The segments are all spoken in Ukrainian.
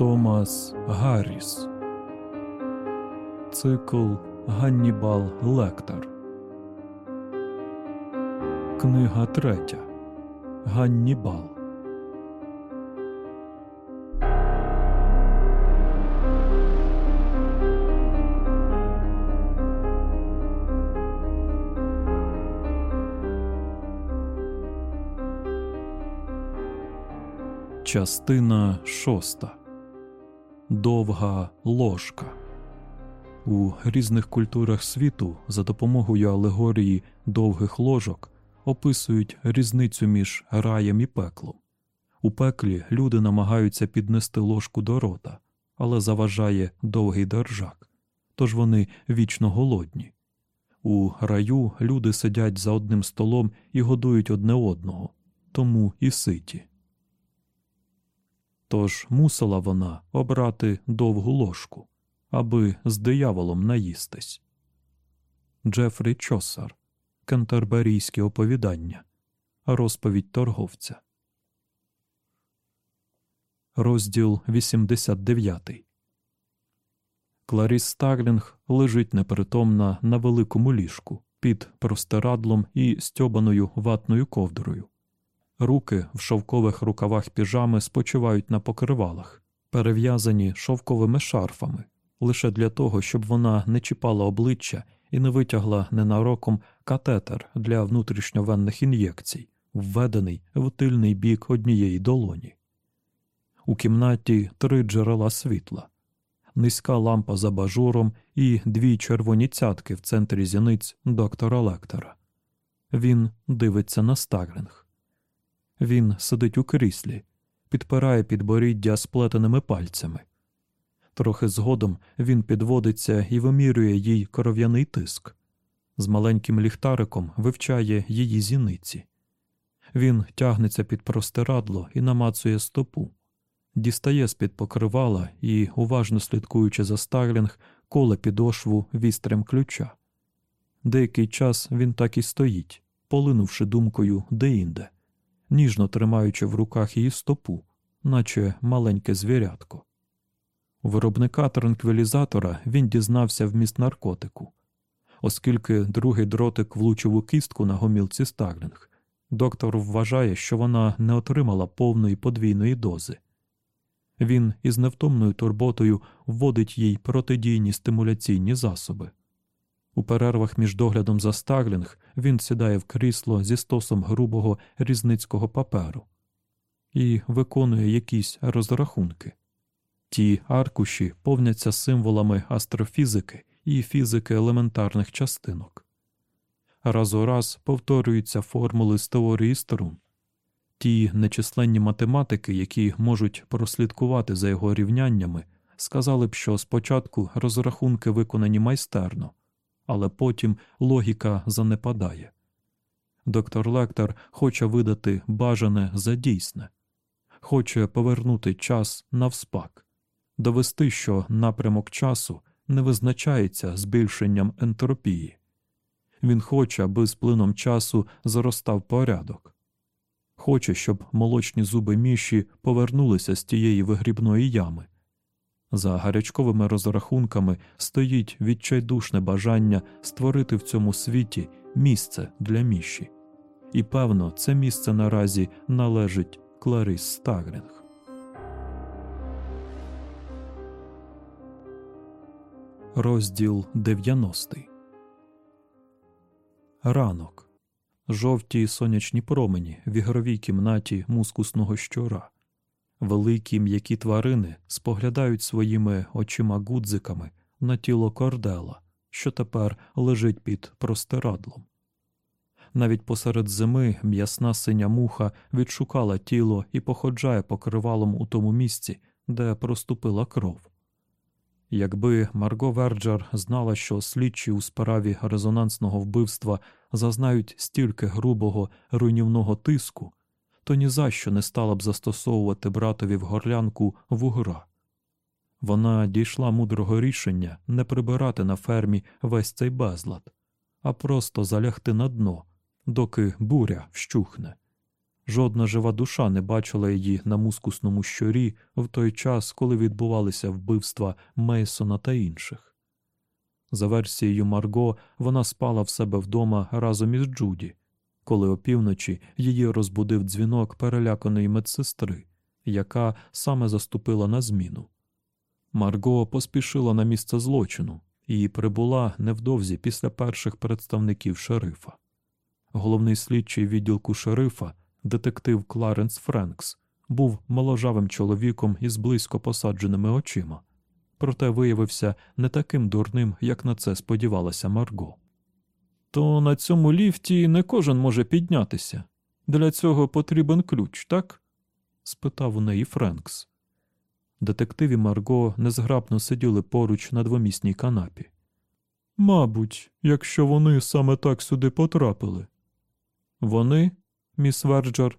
Томас Гарріс. Цикл Ганнібал Лектор. Книга третя. Ганнібал. Частина шоста. Довга ложка. У різних культурах світу за допомогою алегорії довгих ложок описують різницю між раєм і пеклом. У пеклі люди намагаються піднести ложку до рота, але заважає довгий держак, тож вони вічно голодні. У раю люди сидять за одним столом і годують одне одного, тому і ситі. Тож мусила вона обрати довгу ложку, аби з дияволом наїстись. Джефрі Чосар Кентерберійське оповідання. Розповідь торговця. Розділ 89 Кларіс Старлінг лежить непритомна на великому ліжку під простирадлом і стьобаною ватною ковдрою. Руки в шовкових рукавах піжами спочивають на покривалах, перев'язані шовковими шарфами, лише для того, щоб вона не чіпала обличчя і не витягла ненароком катетер для внутрішньовенних ін'єкцій, введений в тильний бік однієї долоні. У кімнаті три джерела світла, низька лампа за бажуром і дві червоні цятки в центрі зіниць доктора Лектора. Він дивиться на Старлінг. Він сидить у кріслі, підпирає підборіддя сплетеними пальцями. Трохи згодом він підводиться і вимірює їй кров'яний тиск. З маленьким ліхтариком вивчає її зіниці. Він тягнеться під простирадло і намацує стопу, дістає з-під покривала і, уважно слідкуючи за Старлінг, коле підошву вістрям ключа. Деякий час він так і стоїть, полинувши думкою деінде ніжно тримаючи в руках її стопу, наче маленьке звірятко. Виробника транквілізатора він дізнався вміст наркотику. Оскільки другий дротик влучив у кістку на гомілці Старлінг, доктор вважає, що вона не отримала повної подвійної дози. Він із невтомною турботою вводить їй протидійні стимуляційні засоби. У перервах між доглядом за Старлінг він сідає в крісло зі стосом грубого різницького паперу і виконує якісь розрахунки. Ті аркуші повняться символами астрофізики і фізики елементарних частинок. Раз у раз повторюються формули з теорії струн. Ті нечисленні математики, які можуть прослідкувати за його рівняннями, сказали б, що спочатку розрахунки виконані майстерно але потім логіка занепадає. Доктор Лектор хоче видати бажане за дійсне, хоче повернути час навспак, довести, що напрямок часу не визначається збільшенням ентропії. Він хоче, аби з плином часу зростав порядок. Хоче, щоб молочні зуби міші повернулися з тієї вигрібної ями, за гарячковими розрахунками стоїть відчайдушне бажання створити в цьому світі місце для міші. І певно, це місце наразі належить Кларіс Стагрінг. Розділ 90 Ранок. Жовті сонячні промені в ігровій кімнаті мускусного щура. Великі м'які тварини споглядають своїми очима гудзиками на тіло кордела, що тепер лежить під простирадлом. Навіть посеред зими м'ясна синя муха відшукала тіло і походжає покривалом у тому місці, де проступила кров. Якби Марго Верджер знала, що слідчі у справі резонансного вбивства зазнають стільки грубого руйнівного тиску то ні за що не стала б застосовувати братові в горлянку вугра. Вона дійшла мудрого рішення не прибирати на фермі весь цей безлад, а просто залягти на дно, доки буря вщухне. жодна жива душа не бачила її на мускусному щорі в той час, коли відбувалися вбивства Мейсона та інших. За версією Марго, вона спала в себе вдома разом із Джуді, коли опівночі її розбудив дзвінок переляканої медсестри, яка саме заступила на зміну. Марго поспішила на місце злочину і прибула невдовзі після перших представників шерифа. Головний слідчий відділку шерифа, детектив Кларенс Френкс, був моложавим чоловіком із близько посадженими очима, проте виявився не таким дурним, як на це сподівалася Марго. То на цьому ліфті не кожен може піднятися. Для цього потрібен ключ, так? спитав у неї Френкс. Детектив і Марго незграбно сиділи поруч на двомісній канапі. Мабуть, якщо вони саме так сюди потрапили. Вони, міс Верджер,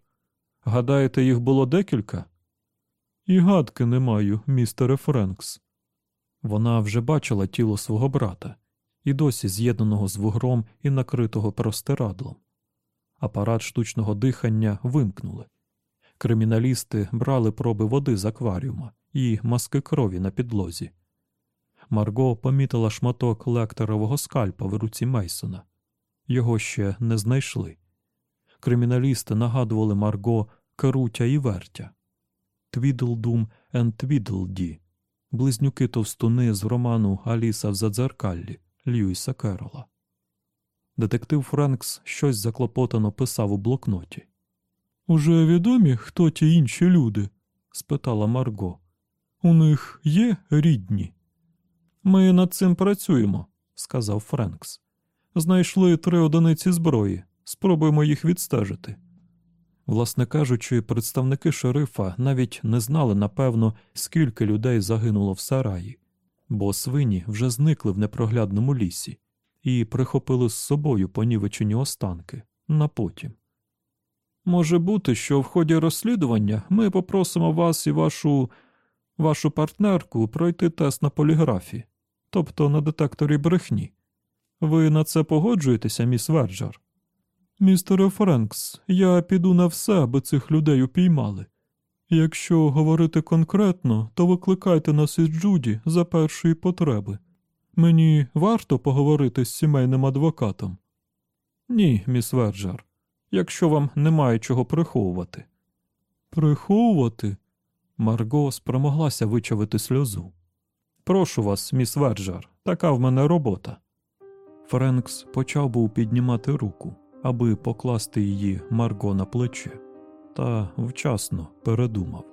гадаєте, їх було декілька? І гадки не маю, містере Френкс. Вона вже бачила тіло свого брата, і досі з'єднаного з вугром і накритого простирадлом. Апарат штучного дихання вимкнули. Криміналісти брали проби води з акваріума і маски крові на підлозі. Марго помітила шматок лекторового скальпа в руці Мейсона. Його ще не знайшли. Криміналісти нагадували Марго Керутя і Вертя, Твідлдум енд Твідлді, близнюки товстуни з роману Аліса в Задзеркаллі Льюіса Керола. Детектив Френкс щось заклопотано писав у блокноті. Уже відомі, хто ті інші люди? спитала Марго. У них є рідні. Ми над цим працюємо, сказав Френкс. Знайшли три одиниці зброї. Спробуємо їх відстежити. Власне кажучи, представники шерифа навіть не знали напевно, скільки людей загинуло в сараї, бо свині вже зникли в непроглядному лісі і прихопили з собою понівечені останки на потім. Може бути, що в ході розслідування ми попросимо вас і вашу вашу партнерку пройти тест на поліграфі, тобто на детекторі брехні. Ви на це погоджуєтеся, міс Верджер? Містере Френкс, я піду на все, аби цих людей упіймали. Якщо говорити конкретно, то викликайте нас із Джуді за першої потреби. Мені варто поговорити з сімейним адвокатом? Ні, міс Верджер, якщо вам немає чого приховувати. Приховувати? Марго спромоглася вичавити сльозу. Прошу вас, міс Верджер, така в мене робота. Френкс почав був піднімати руку, аби покласти її Марго на плече, та вчасно передумав.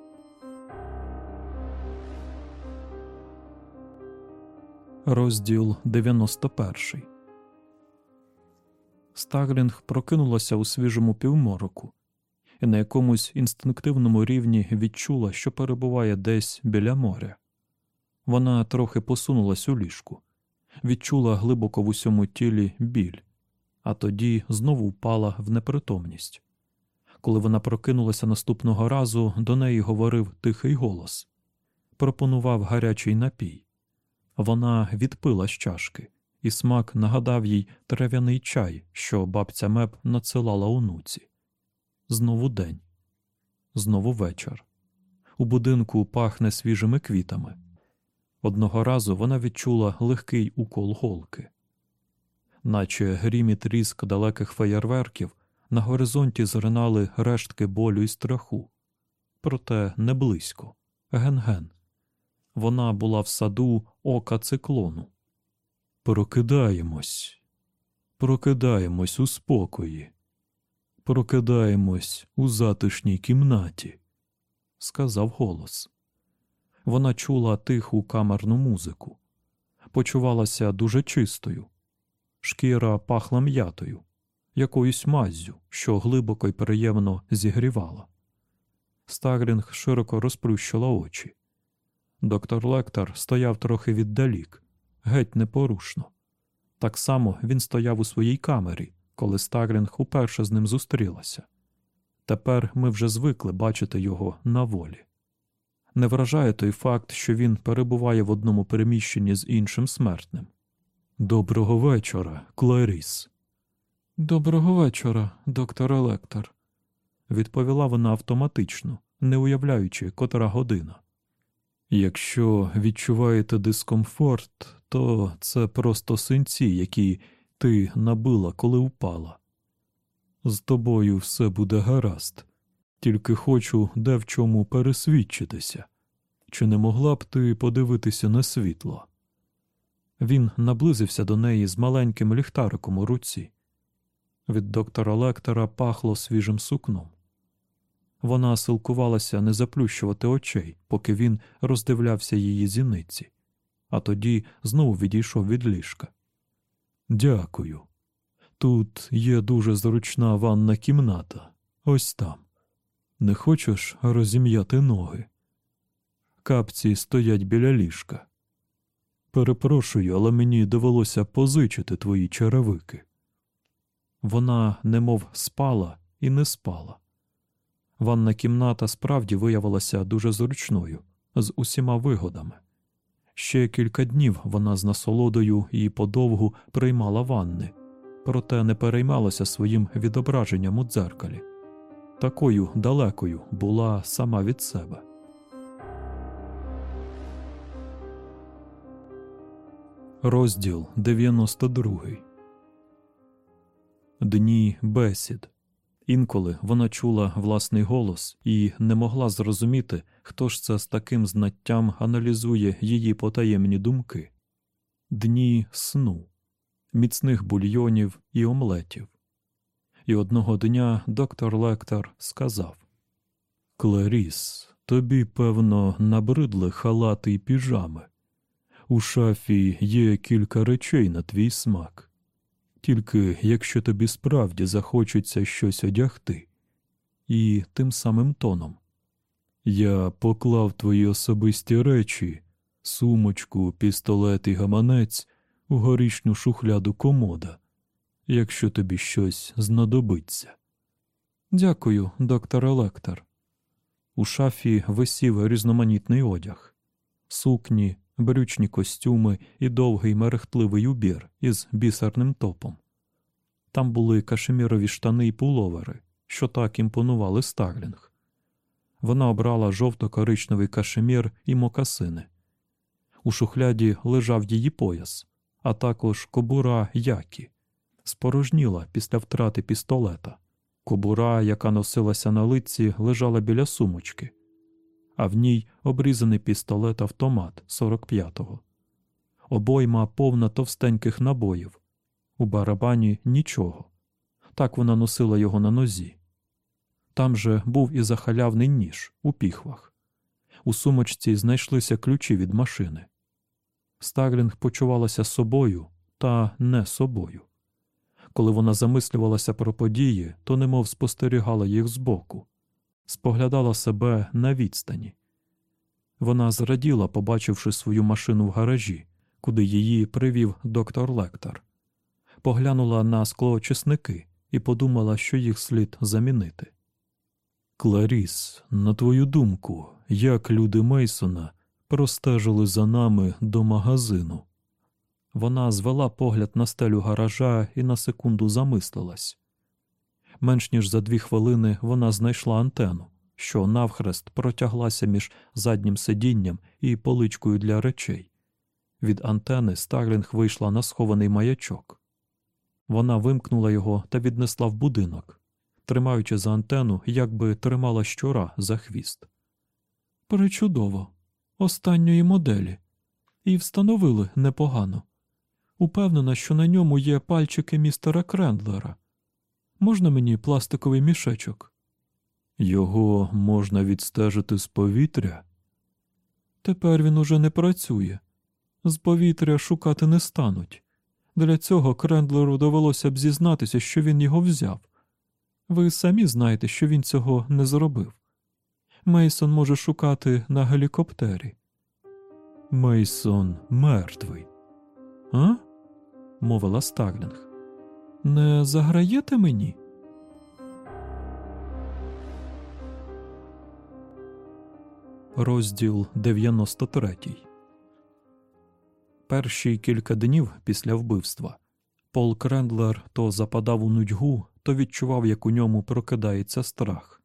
Розділ 91 Стаглінг прокинулася у свіжому півмороку і на якомусь інстинктивному рівні відчула, що перебуває десь біля моря. Вона трохи посунулась у ліжку, відчула глибоко в усьому тілі біль, а тоді знову впала в непритомність. Коли вона прокинулася наступного разу, до неї говорив тихий голос пропонував гарячий напій. Вона відпила з чашки, і смак нагадав їй трав'яний чай, що бабця Меп надсилала онуці. Знову день, знову вечір. У будинку пахне свіжими квітами. Одного разу вона відчула легкий укол голки, наче грім і тріск далеких феєрверків на горизонті зринали рештки болю і страху. Проте не близько, ген-ген. Вона була в саду ока циклону. Прокидаємось, прокидаємось у спокої, прокидаємось у затишній кімнаті, сказав голос. Вона чула тиху камерну музику, почувалася дуже чистою, шкіра пахла м'ятою, якоюсь маззю, що глибоко й приємно зігрівала. Стагрінг широко розплющила очі. Доктор Лектор стояв трохи віддалік, геть непорушно. Так само він стояв у своїй камері, коли Стагрінг уперше з ним зустрілася. Тепер ми вже звикли бачити його на волі. Не вражає той факт, що він перебуває в одному переміщенні з іншим смертним. Доброго вечора, Кларіс. Доброго вечора, доктор Електор. відповіла вона автоматично, не уявляючи, котра година. Якщо відчуваєте дискомфорт, то це просто синці, які ти набила, коли впала. З тобою все буде гаразд, тільки хочу де в чому пересвідчитися. Чи не могла б ти подивитися на світло? Він наблизився до неї з маленьким ліхтариком у руці. Від доктора Лектора пахло свіжим сукном. Вона силкувалася не заплющувати очей, поки він роздивлявся її зіниці, а тоді знову відійшов від ліжка. Дякую. Тут є дуже зручна ванна кімната. Ось там. Не хочеш розім'яти ноги? Капці стоять біля ліжка. Перепрошую, але мені довелося позичити твої черевики. Вона немов спала і не спала. Ванна кімната справді виявилася дуже зручною, з усіма вигодами. Ще кілька днів вона з насолодою і подовгу приймала ванни, проте не переймалася своїм відображенням у дзеркалі. Такою далекою була сама від себе. Розділ 92 Дні бесід. Інколи вона чула власний голос і не могла зрозуміти, хто ж це з таким знаттям аналізує її потаємні думки. Дні сну, міцних бульйонів і омлетів. І одного дня доктор Лектор сказав Кларіс, тобі, певно, набридли халати й піжами. У шафі є кілька речей на твій смак. Тільки якщо тобі справді захочеться щось одягти, і тим самим тоном. Я поклав твої особисті речі, сумочку, пістолет і гаманець у горішню шухляду комода, якщо тобі щось знадобиться. Дякую, доктор Електор. У шафі висів різноманітний одяг, сукні, брючні костюми і довгий мерехтливий убір із бісерним топом. Там були кашемірові штани й пуловери, що так імпонували Старлінг. Вона обрала жовто-коричневий кашемір і мокасини. У шухляді лежав її пояс, а також кобура Які, спорожніла після втрати пістолета. Кобура, яка носилася на лиці, лежала біля сумочки, а в ній обрізаний пістолет автомат 45-го. Обойма повна товстеньких набоїв. У барабані нічого. Так вона носила його на нозі. Там же був і захалявний ніж у піхвах. У сумочці знайшлися ключі від машини. Старлінг почувалася собою та не собою. Коли вона замислювалася про події, то немов спостерігала їх збоку споглядала себе на відстані. Вона зраділа, побачивши свою машину в гаражі, куди її привів доктор Лектор. Поглянула на склоочисники і подумала, що їх слід замінити. Кларіс, на твою думку, як люди Мейсона простежили за нами до магазину. Вона звела погляд на стелю гаража і на секунду замислилась. Менш ніж за дві хвилини вона знайшла антену, що навхрест протяглася між заднім сидінням і поличкою для речей. Від антени Старлінг вийшла на схований маячок. Вона вимкнула його та віднесла в будинок, тримаючи за антену, якби тримала щура за хвіст. Пречудово, останньої моделі, і встановили непогано. Упевнена, що на ньому є пальчики містера Крендлера. Можна мені пластиковий мішечок? Його можна відстежити з повітря? Тепер він уже не працює. З повітря шукати не стануть. Для цього Крендлеру довелося б зізнатися, що він його взяв. Ви самі знаєте, що він цього не зробив. Мейсон може шукати на гелікоптері. Мейсон мертвий. А? мовила Старлінг. Не заграєте мені? Розділ 93 Перші кілька днів після вбивства Пол Крендлер то западав у нудьгу, то відчував, як у ньому прокидається страх.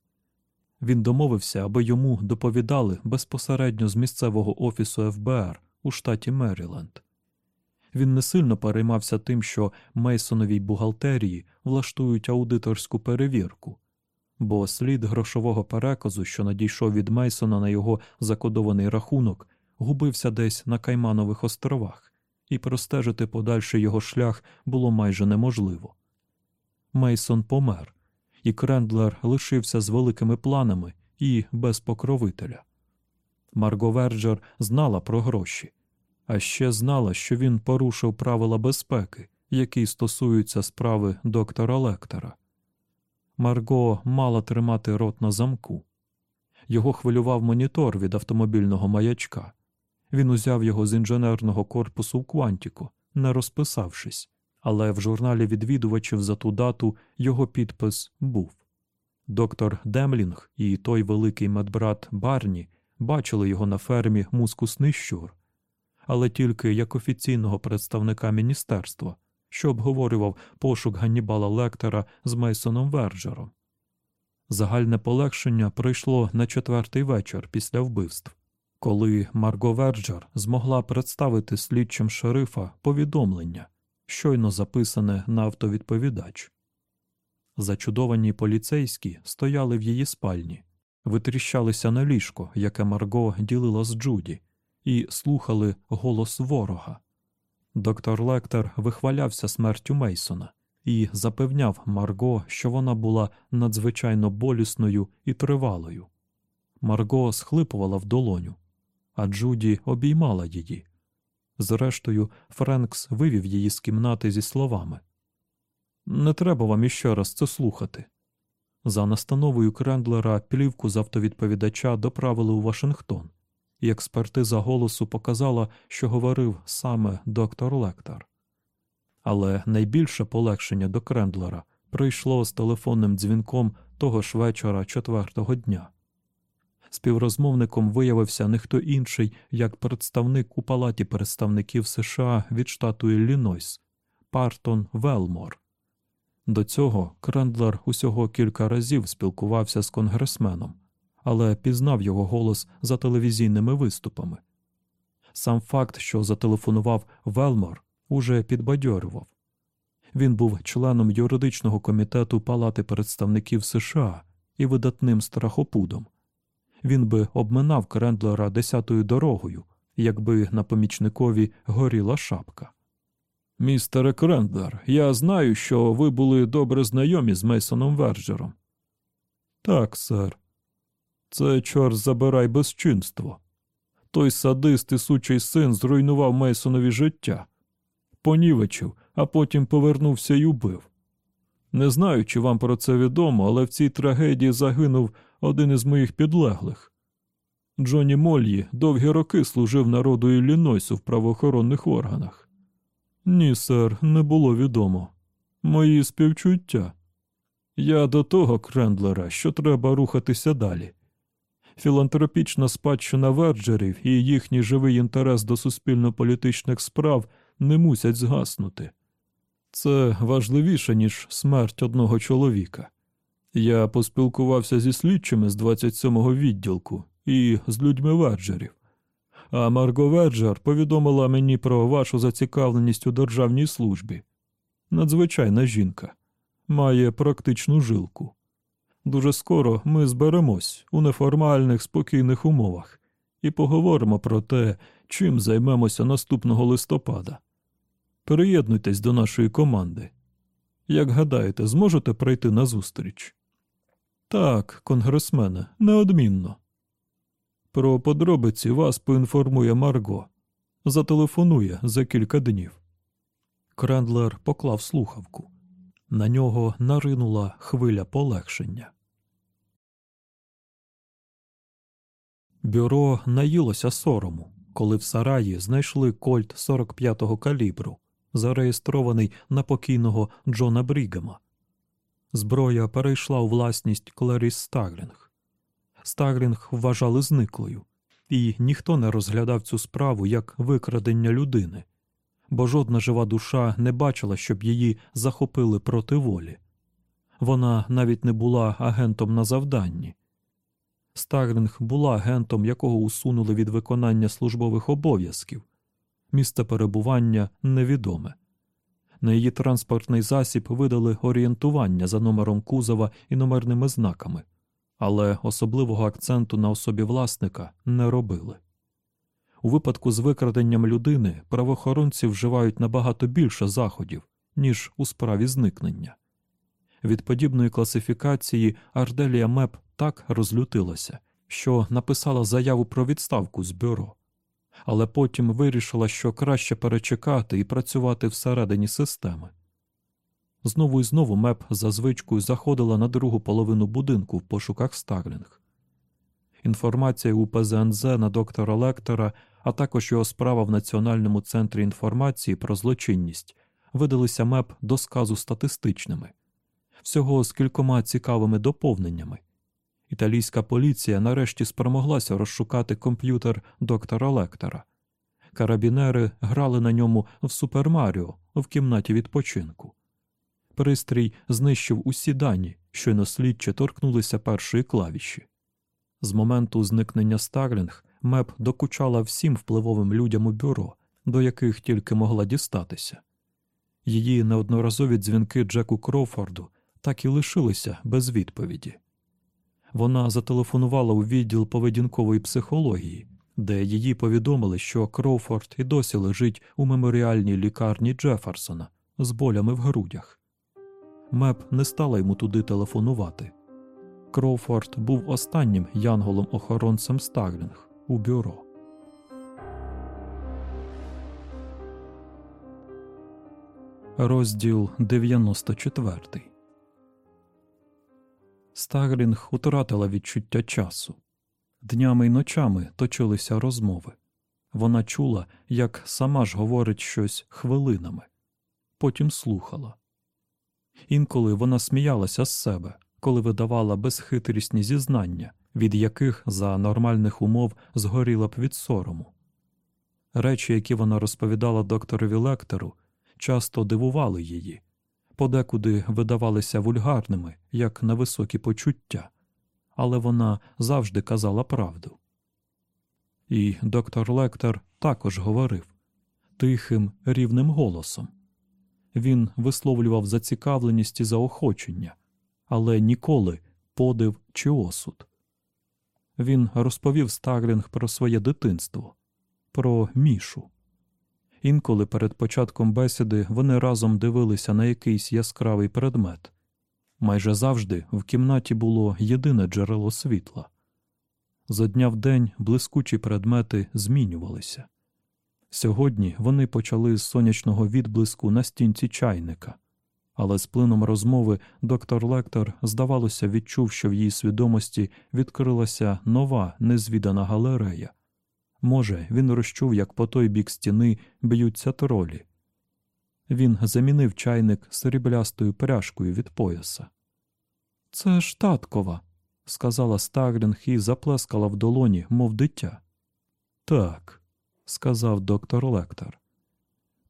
Він домовився, аби йому доповідали безпосередньо з місцевого офісу ФБР у штаті Меріленд. Він не сильно переймався тим, що Мейсоновій бухгалтерії влаштують аудиторську перевірку, бо слід грошового переказу, що надійшов від Мейсона на його закодований рахунок, губився десь на Кайманових островах, і простежити подальший його шлях було майже неможливо. Мейсон помер, і Крендлер лишився з великими планами і без покровителя. Марго Верджер знала про гроші, а ще знала, що він порушив правила безпеки, які стосуються справи доктора Лектора. Марго мала тримати рот на замку. Його хвилював монітор від автомобільного маячка. Він узяв його з інженерного корпусу в Квантіко, не розписавшись, але в журналі відвідувачів за ту дату його підпис був. Доктор Демлінг і той великий медбрат Барні бачили його на фермі мускусний щур, але тільки як офіційного представника міністерства, що обговорював пошук Ганнібала Лектора з Мейсоном Верджером. Загальне полегшення прийшло на четвертий вечір після вбивств, коли Марго Верджер змогла представити слідчим шерифа повідомлення, щойно записане на автовідповідач. Зачудовані поліцейські стояли в її спальні, витріщалися на ліжко, яке Марго ділила з Джуді, і слухали голос ворога. Доктор Лектор вихвалявся смертю Мейсона і запевняв Марго, що вона була надзвичайно болісною і тривалою. Марго схлипувала в долоню, а Джуді обіймала її. Зрештою, Френкс вивів її з кімнати зі словами Не треба вам іще раз це слухати. За настановою Крендлера плівку з автовідповідача доправили у Вашингтон, і експертиза голосу показала, що говорив саме доктор Лектор. Але найбільше полегшення до Крендлера прийшло з телефонним дзвінком того ж вечора четвертого дня. Співрозмовником виявився не хто інший, як представник у Палаті представників США від штату Іллінойс Партон Велмор. До цього Крендлер усього кілька разів спілкувався з конгресменом, але пізнав його голос за телевізійними виступами. Сам факт, що зателефонував Велмор, уже підбадьорював. Він був членом юридичного комітету Палати представників США і видатним страхопудом. Він би обминав Крендлера десятою дорогою, якби на помічникові горіла шапка. Містере Крендлер, я знаю, що ви були добре знайомі з Мейсоном Верджером. Так, сер. Це, чорт забирай, безчинство. Той садист і сучий син зруйнував Мейсонові життя, понівечив, а потім повернувся й убив. Не знаю, чи вам про це відомо, але в цій трагедії загинув один із моїх підлеглих. Джонні Мольї довгі роки служив народу Іллінойсу в правоохоронних органах. Ні, сер, не було відомо. Мої співчуття. Я до того, Крендлера, що треба рухатися далі. Філантропічна спадщина Верджерів і їхній живий інтерес до суспільно-політичних справ не мусять згаснути. Це важливіше, ніж смерть одного чоловіка. Я поспілкувався зі слідчими з 27-го відділку і з людьми Верджерів. А Марго Верджер повідомила мені про вашу зацікавленість у державній службі. Надзвичайна жінка, має практичну жилку. Дуже скоро ми зберемось у неформальних спокійних умовах і поговоримо про те, чим займемося наступного листопада. Приєднуйтесь до нашої команди. Як гадаєте, зможете прийти на зустріч? Так, конгресмене, неодмінно. Про подробиці вас поінформує Марго. Зателефонує за кілька днів. Крендлер поклав слухавку. На нього наринула хвиля полегшення. Бюро наїлося сорому, коли в сараї знайшли кольт 45-го калібру, зареєстрований на покійного Джона Брігема. Зброя перейшла у власність Клеріс Стаглінг. Стаглінг вважали зниклою, і ніхто не розглядав цю справу як викрадення людини, бо жодна жива душа не бачила, щоб її захопили проти волі. Вона навіть не була агентом на завданні. Старлінг була агентом, якого усунули від виконання службових обов'язків. Місце перебування невідоме. На її транспортний засіб видали орієнтування за номером кузова і номерними знаками, але особливого акценту на особі власника не робили. У випадку з викраденням людини правоохоронці вживають набагато більше заходів, ніж у справі зникнення. Від подібної класифікації Арделія Меп так розлютилася, що написала заяву про відставку з бюро, але потім вирішила, що краще перечекати і працювати всередині системи. Знову і знову Меп за звичкою заходила на другу половину будинку в пошуках Старлінг. Інформація у ПЗНЗ на доктора Лектора, а також його справа в Національному центрі інформації про злочинність видалися МЕП до сказу статистичними, всього з кількома цікавими доповненнями. Італійська поліція нарешті спромоглася розшукати комп'ютер доктора Лектора. Карабінери грали на ньому в Супер Маріо в кімнаті відпочинку. Пристрій знищив усі дані, щойно слідчі торкнулися першої клавіші. З моменту зникнення Старлінг Меп докучала всім впливовим людям у бюро, до яких тільки могла дістатися. Її неодноразові дзвінки Джеку Кроуфорду так і лишилися без відповіді. Вона зателефонувала у відділ поведінкової психології, де її повідомили, що Кроуфорд і досі лежить у меморіальній лікарні Джеферсона з болями в грудях. Меп не стала йому туди телефонувати. Кроуфорд був останнім янголом-охоронцем Старлінг у бюро. Розділ 94 Старлінг утратила відчуття часу. Днями й ночами точилися розмови. Вона чула, як сама ж говорить щось хвилинами, потім слухала. Інколи вона сміялася з себе, коли видавала безхитрісні зізнання, від яких за нормальних умов згоріла б від сорому. Речі, які вона розповідала докторові лектору, часто дивували її, подекуди видавалися вульгарними, як на високі почуття, але вона завжди казала правду. І доктор Лектор також говорив тихим, рівним голосом. Він висловлював зацікавленість і заохочення, але ніколи подив чи осуд. Він розповів Старлінг про своє дитинство, про мішу. Інколи перед початком бесіди вони разом дивилися на якийсь яскравий предмет. Майже завжди в кімнаті було єдине джерело світла. За дня в день блискучі предмети змінювалися. Сьогодні вони почали з сонячного відблиску на стінці чайника, але з плином розмови доктор Лектор, здавалося, відчув, що в її свідомості відкрилася нова незвідана галерея. Може, він розчув, як по той бік стіни б'ються тролі. Він замінив чайник сріблястою пряжкою від пояса. Це ж таткова, сказала Старлінг і заплескала в долоні, мов дитя. Так, сказав доктор Лектор.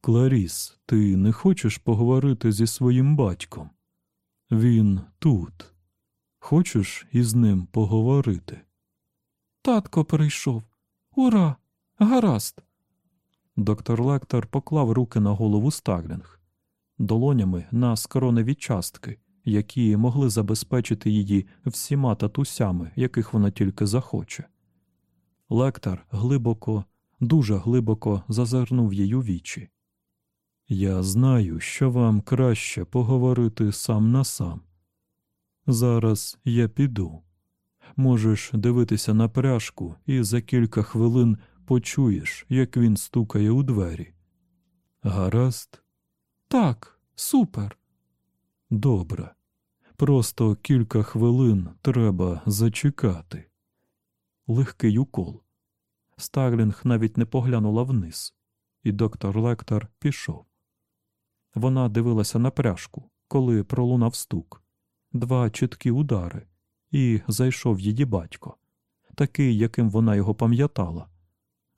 Кларіс, ти не хочеш поговорити зі своїм батьком? Він тут. Хочеш із ним поговорити? Татко прийшов. Ура! Гаразд. Доктор Лектор поклав руки на голову Старлінг, долонями на скороневі частки, які могли забезпечити її всіма татусями, яких вона тільки захоче. Лектор глибоко, дуже глибоко зазирнув їй у вічі. Я знаю, що вам краще поговорити сам на сам. Зараз я піду. Можеш дивитися на пряжку, і за кілька хвилин почуєш, як він стукає у двері. Гаразд? Так, супер. Добре. Просто кілька хвилин треба зачекати. Легкий укол. Старлінг навіть не поглянула вниз, і доктор Лектор пішов. Вона дивилася на пряжку, коли пролунав стук, два чіткі удари, і зайшов її батько, такий, яким вона його пам'ятала,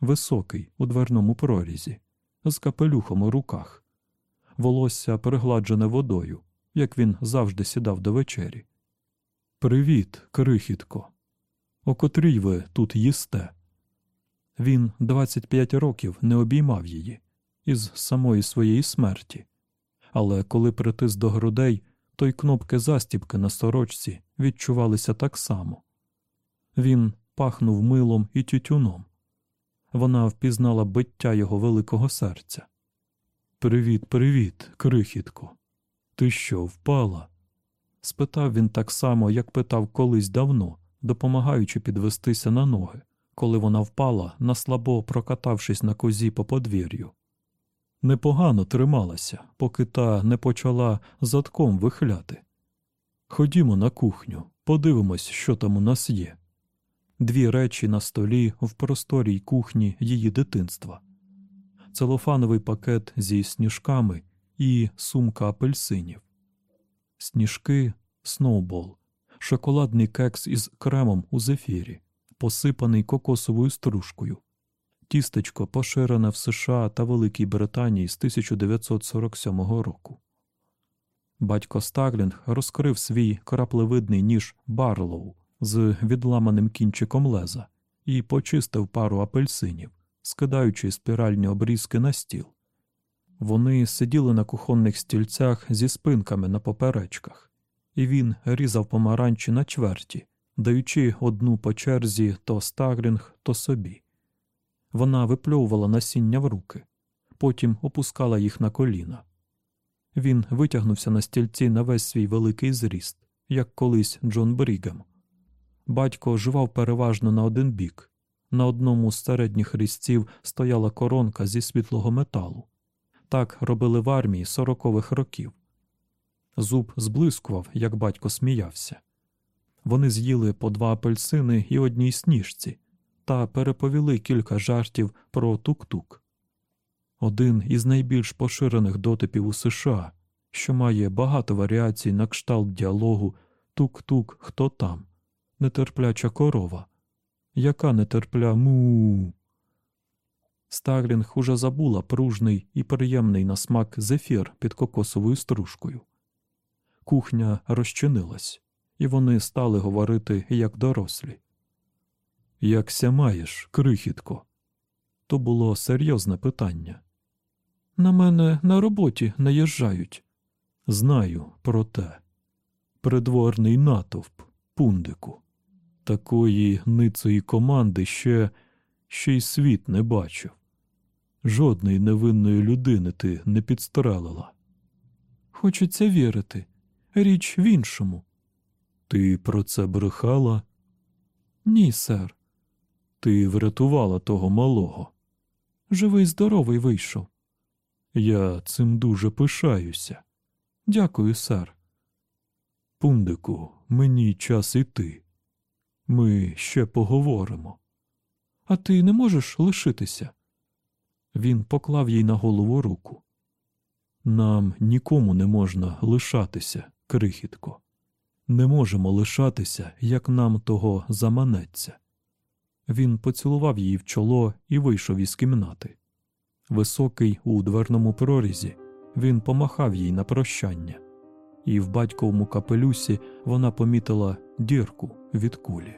високий у дверному прорізі, з капелюхом у руках, волосся перегладжене водою, як він завжди сідав до вечері. Привіт, крихітко. о котрій ви тут їсте. Він 25 років не обіймав її із самої своєї смерті, але коли притис до грудей, то й кнопки застібки на сорочці відчувалися так само. Він пахнув милом і тютюном. Вона впізнала биття його великого серця. Привіт, привіт, крихітко. Ти що, впала? спитав він так само, як питав колись давно, допомагаючи підвестися на ноги, коли вона впала, наслабо прокатавшись на козі по подвір'ю. Непогано трималася, поки та не почала задком вихляти. Ходімо на кухню, подивимось, що там у нас є. Дві речі на столі в просторій кухні її дитинства целофановий пакет зі сніжками і сумка апельсинів, сніжки, сноубол, шоколадний кекс із кремом у зефірі, посипаний кокосовою стружкою, тістечко поширене в США та Великій Британії з 1947 року. Батько Стаглінг розкрив свій краплевидний ніж Барлоу з відламаним кінчиком леза і почистив пару апельсинів, скидаючи спіральні обрізки на стіл. Вони сиділи на кухонних стільцях зі спинками на поперечках, і він різав помаранчі на чверті, даючи одну по черзі то Стаглінг, то собі. Вона випльовувала насіння в руки, потім опускала їх на коліна. Він витягнувся на стільці на весь свій великий зріст, як колись Джон Брігем. Батько жував переважно на один бік. На одному з середніх різців стояла коронка зі світлого металу. Так робили в армії сорокових років. Зуб зблискував, як батько сміявся. Вони з'їли по два апельсини і одній сніжці та переповіли кілька жартів про тук-тук. Один із найбільш поширених дотипів у США, що має багато варіацій на кшталт діалогу Тук-тук, хто там, нетерпляча корова, яка нетерпля му. Старлінг уже забула пружний і приємний на смак зефір під кокосовою стружкою. Кухня розчинилась, і вони стали говорити як дорослі. Якся маєш, крихітко? То було серйозне питання. На мене на роботі наїжджають. Знаю про те. Придворний натовп, пундику. Такої ницої команди ще ще й світ не бачив. Жодної невинної людини ти не підстрелила. Хочеться вірити. Річ в іншому. Ти про це брехала? Ні, сер. Ти врятувала того малого. Живий, здоровий вийшов. Я цим дуже пишаюся. Дякую, сер. Пундику, мені час іти. Ми ще поговоримо. А ти не можеш лишитися? Він поклав їй на голову руку. Нам нікому не можна лишатися, крихітко. Не можемо лишатися, як нам того заманеться. Він поцілував її в чоло і вийшов із кімнати. Високий у дверному прорізі, він помахав їй на прощання, і в батьковому капелюсі вона помітила дірку від кулі.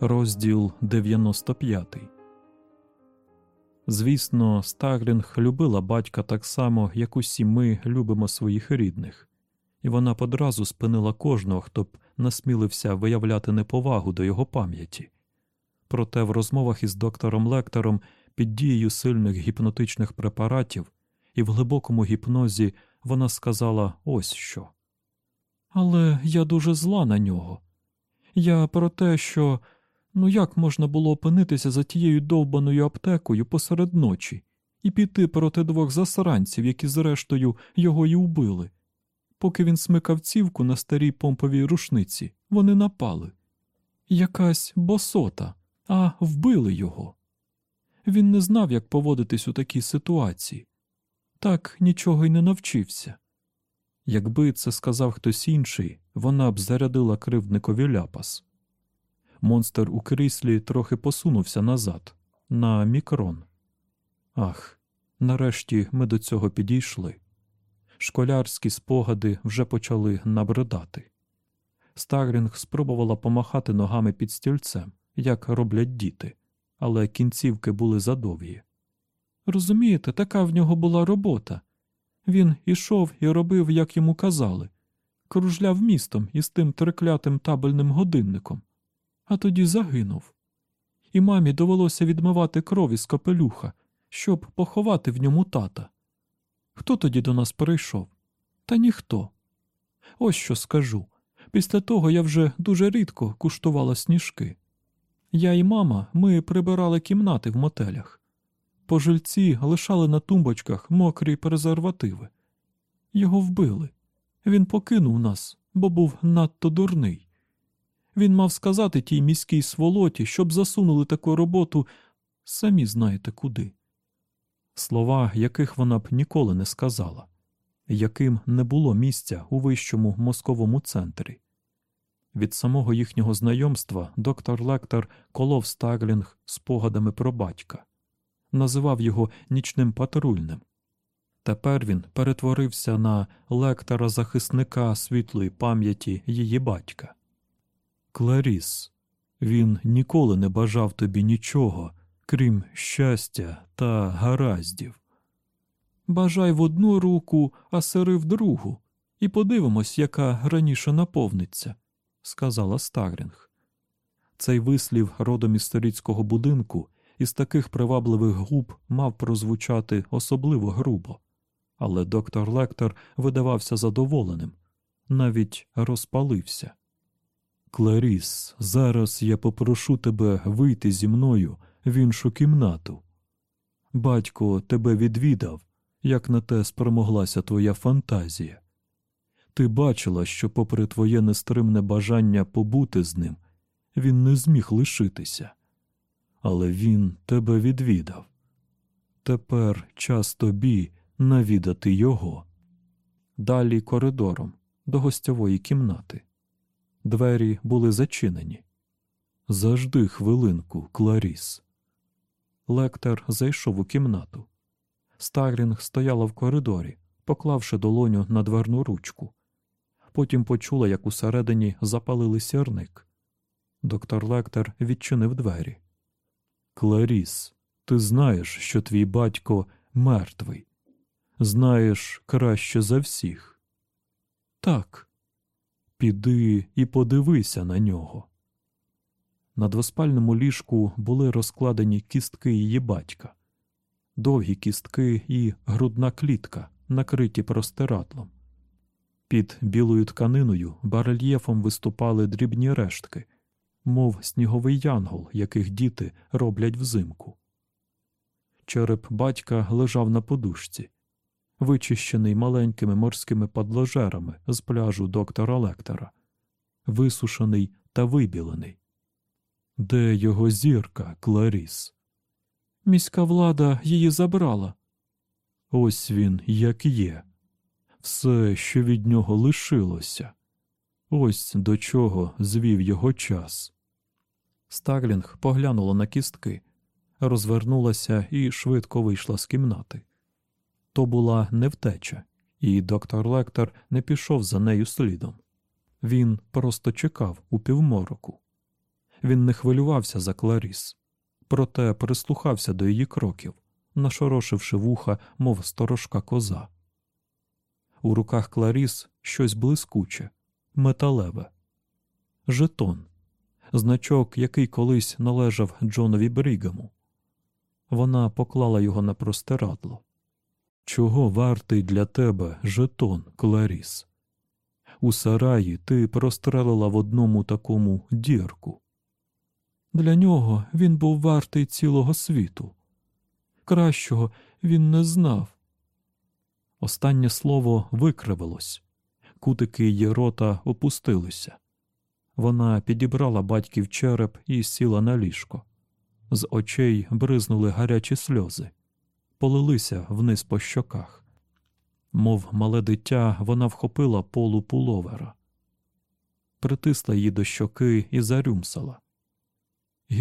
Розділ 95 Звісно, Стаглінг любила батька так само, як усі ми любимо своїх рідних, і вона подразу спинила кожного, хто б насмілився виявляти неповагу до його пам'яті. Проте в розмовах із доктором Лектором під дією сильних гіпнотичних препаратів і в глибокому гіпнозі вона сказала ось що. Але я дуже зла на нього. Я про те, що ну як можна було опинитися за тією довбаною аптекою посеред ночі і піти проти двох засранців, які, зрештою, його й убили. Поки він смикав цівку на старій помповій рушниці, вони напали. Якась босота, а вбили його. Він не знав, як поводитись у такій ситуації. Так нічого й не навчився. Якби це сказав хтось інший, вона б зарядила кривдникові ляпас. Монстр у кріслі трохи посунувся назад, на мікрон. Ах, нарешті ми до цього підійшли. Школярські спогади вже почали набридати. Старлінг спробувала помахати ногами під стільцем, як роблять діти, але кінцівки були задовгі. Розумієте, така в нього була робота. Він ішов і робив, як йому казали, кружляв містом із тим триклятим табельним годинником, а тоді загинув. І мамі довелося відмивати кров із капелюха, щоб поховати в ньому тата. Хто тоді до нас прийшов? Та ніхто. Ось що скажу. Після того я вже дуже рідко куштувала сніжки. Я і мама ми прибирали кімнати в мотелях. Пожильці лишали на тумбочках мокрі презервативи. Його вбили. Він покинув нас, бо був надто дурний. Він мав сказати тій міській сволоті, щоб засунули таку роботу, самі знаєте куди. Слова, яких вона б ніколи не сказала, яким не було місця у вищому мозковому центрі. Від самого їхнього знайомства доктор Лектор колов Старлінг спогадами про батька, називав його нічним патрульним. Тепер він перетворився на лектора захисника світлої пам'яті її батька. Кларіс, він ніколи не бажав тобі нічого, крім щастя та гараздів. Бажай в одну руку, а сири в другу, і подивимось, яка раніше наповниться, сказала Старлінг. Цей вислів родом історичного будинку із таких привабливих губ мав прозвучати особливо грубо, але доктор Лектор видавався задоволеним, навіть розпалився. Кларіс, зараз я попрошу тебе вийти зі мною в іншу кімнату. Батько тебе відвідав, як на те спромоглася твоя фантазія. Ти бачила, що, попри твоє нестримне бажання побути з ним, він не зміг лишитися, але він тебе відвідав. Тепер час тобі навідати його. Далі коридором до гостьової кімнати. Двері були зачинені. Зажди хвилинку, Кларіс. Лектор зайшов у кімнату. Старлінг стояла в коридорі, поклавши долоню на дверну ручку. Потім почула, як усередині запалили сірник. Доктор Лектор відчинив двері. Кларіс, ти знаєш, що твій батько мертвий. Знаєш краще за всіх. Так. Піди і подивися на нього. На двоспальному ліжку були розкладені кістки її батька, довгі кістки і грудна клітка, накриті простирадлом. Під білою тканиною барельєфом виступали дрібні рештки, мов сніговий янгол, яких діти роблять взимку. Череп батька лежав на подушці, вичищений маленькими морськими подложерами з пляжу доктора Лектора, висушений та вибілений. Де його зірка, Кларіс? Міська влада її забрала. Ось він, як є, все, що від нього лишилося. Ось до чого звів його час. Старлінг поглянула на кістки, розвернулася і швидко вийшла з кімнати. То була не втеча, і доктор Лектор не пішов за нею слідом. Він просто чекав у півмороку. Він не хвилювався за Кларіс, проте прислухався до її кроків, нашорошивши вуха, мов сторожка коза. У руках Кларіс щось блискуче, металеве, жетон, значок, який колись належав Джонові Брігаму. Вона поклала його на простирадло. Чого вартий для тебе жетон, Кларіс? У сараї ти прострелила в одному такому дірку. Для нього він був вартий цілого світу. Кращого він не знав. Останнє слово викривилось, кутики її рота опустилися. Вона підібрала батьків череп і сіла на ліжко. З очей бризнули гарячі сльози, полилися вниз по щоках. Мов мале дитя, вона вхопила полу пуловера, притисла її до щоки і зарюмсала.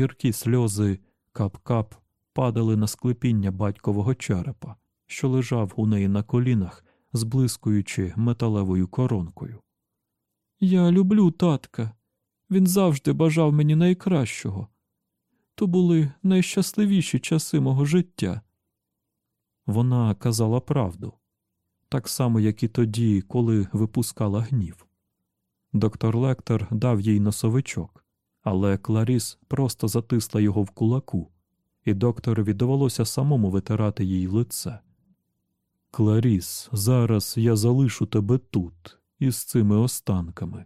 Гіркі сльози кап-кап падали на склепіння батькового черепа, що лежав у неї на колінах, зблискуючи металевою коронкою. Я люблю татка. Він завжди бажав мені найкращого. То були найщасливіші часи мого життя. Вона казала правду, так само, як і тоді, коли випускала гнів. Доктор Лектор дав їй носовичок, але Кларіс просто затисла його в кулаку, і докторові довелося самому витирати їй лице. Кларіс, зараз я залишу тебе тут, із цими останками.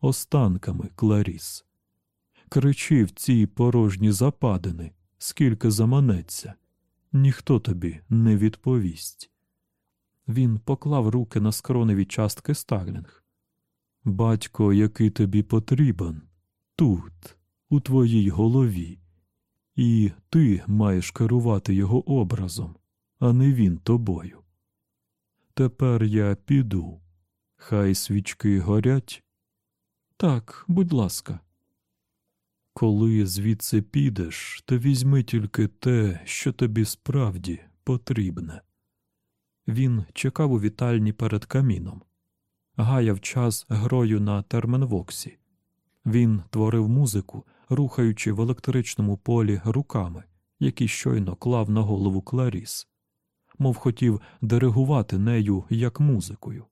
Останками, Кларіс. Кричи в ці порожні западини, скільки заманеться, ніхто тобі не відповість. Він поклав руки на скроневі частки Старлінг. Батько, який тобі потрібен, тут, у твоїй голові, і ти маєш керувати його образом, а не він тобою. Тепер я піду. Хай свічки горять. Так, будь ласка. Коли звідси підеш, то візьми тільки те, що тобі справді потрібне. Він чекав у вітальні перед каміном, гаяв час грою на терменвоксі. Він творив музику, рухаючи в електричному полі руками, які щойно клав на голову Кларіс, мов хотів диригувати нею як музикою.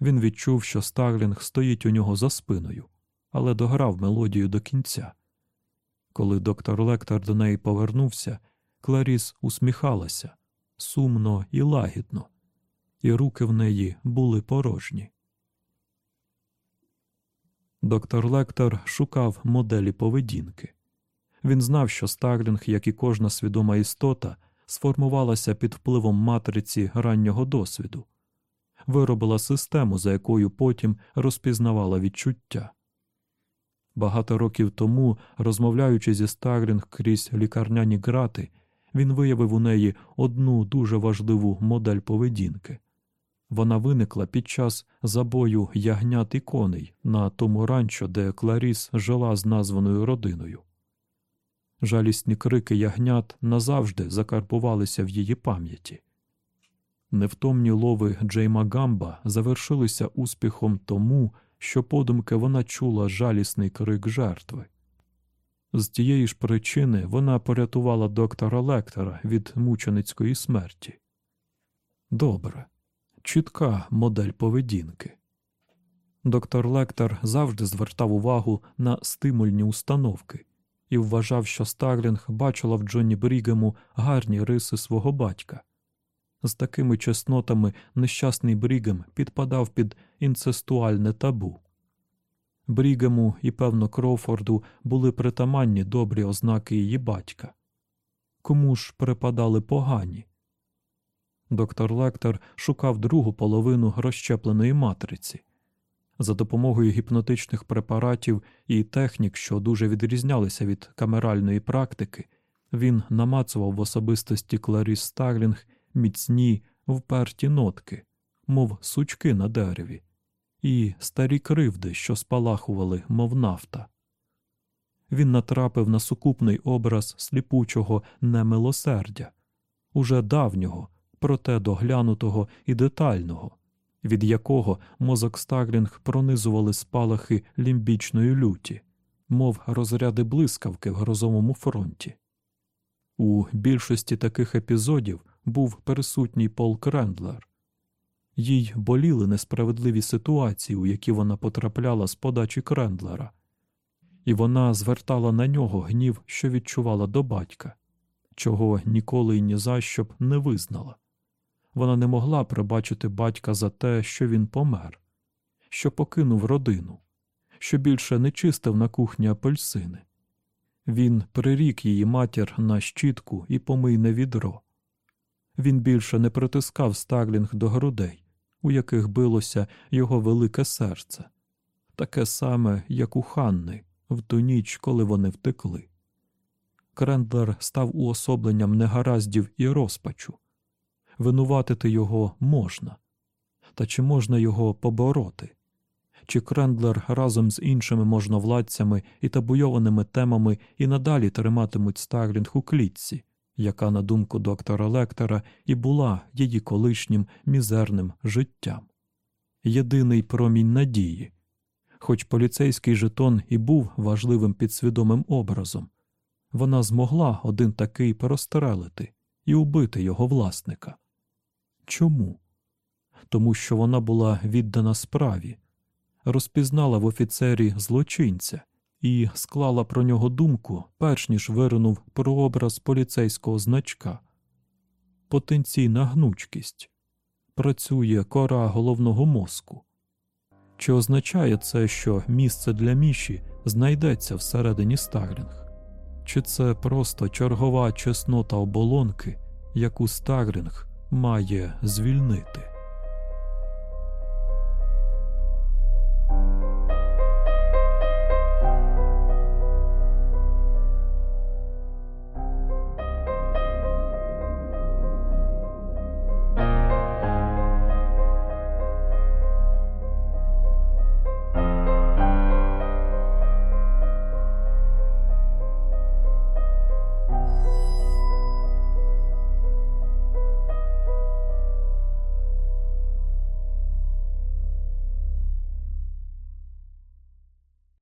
Він відчув, що Старлінг стоїть у нього за спиною, але дограв мелодію до кінця. Коли доктор Лектор до неї повернувся, Кларіс усміхалася сумно і лагідно, і руки в неї були порожні. Доктор Лектор шукав моделі поведінки. Він знав, що Старлінг, як і кожна свідома істота, сформувалася під впливом матриці раннього досвіду, виробила систему, за якою потім розпізнавала відчуття. Багато років тому, розмовляючи зі Старлінг крізь лікарняні грати, він виявив у неї одну дуже важливу модель поведінки. Вона виникла під час забою ягнят і коней на тому ранчо, де Кларіс жила з названою родиною. Жалісні крики ягнят назавжди закарбувалися в її пам'яті. Невтомні лови Джейма Гамба завершилися успіхом тому, що подумки вона чула жалісний крик жертви. З тієї ж причини вона порятувала доктора Лектора від мученицької смерті. Добре, чітка модель поведінки. Доктор Лектор завжди звертав увагу на стимульні установки і вважав, що Старлінг бачила в Джонні Брігему гарні риси свого батька. З такими чеснотами нещасний Брігем підпадав під інцестуальне табу. Брігему і, певно, Кроуфорду були притаманні добрі ознаки її батька. Кому ж припадали погані? Доктор Лектор шукав другу половину розщепленої матриці. За допомогою гіпнотичних препаратів і технік, що дуже відрізнялися від камеральної практики, він намацував в особистості Кларіс Старлінг міцні, вперті нотки, мов сучки на дереві і старі кривди, що спалахували, мов нафта. Він натрапив на сукупний образ сліпучого немилосердя, уже давнього, проте доглянутого і детального, від якого мозок Старлінг пронизували спалахи лімбічної люті, мов розряди блискавки в грозовому фронті. У більшості таких епізодів був присутній Пол Крендлер, їй боліли несправедливі ситуації, у які вона потрапляла з подачі Крендлера, і вона звертала на нього гнів, що відчувала до батька, чого ніколи і ні за що б не визнала. Вона не могла прибачити батька за те, що він помер, що покинув родину, що більше не чистив на кухні апельсини. Він прирік її матір на щітку і помийне відро. Він більше не притискав Старлінг до грудей у яких билося його велике серце, таке саме, як у Ханни в ту ніч, коли вони втекли. Крендлер став уособленням негараздів і розпачу. Винуватити його можна, та чи можна його побороти? Чи Крендлер разом з іншими можновладцями і табуйованими темами і надалі триматимуть Старлінг у клітці, яка, на думку доктора Лектора, і була її колишнім мізерним життям. Єдиний промінь надії, хоч поліцейський жетон і був важливим підсвідомим образом, вона змогла один такий прострелити і убити його власника. Чому? Тому що вона була віддана справі, розпізнала в офіцері злочинця і склала про нього думку, перш ніж виринув прообраз поліцейського значка. Потенційна гнучкість працює кора головного мозку. Чи означає це, що місце для Міші знайдеться всередині Старлінг? Чи це просто чергова чеснота оболонки, яку Старлінг має звільнити?